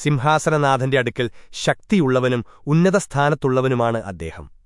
സിംഹാസനനാഥന്റെ അടുക്കൽ ശക്തിയുള്ളവനും ഉന്നതസ്ഥാനത്തുള്ളവനുമാണ് അദ്ദേഹം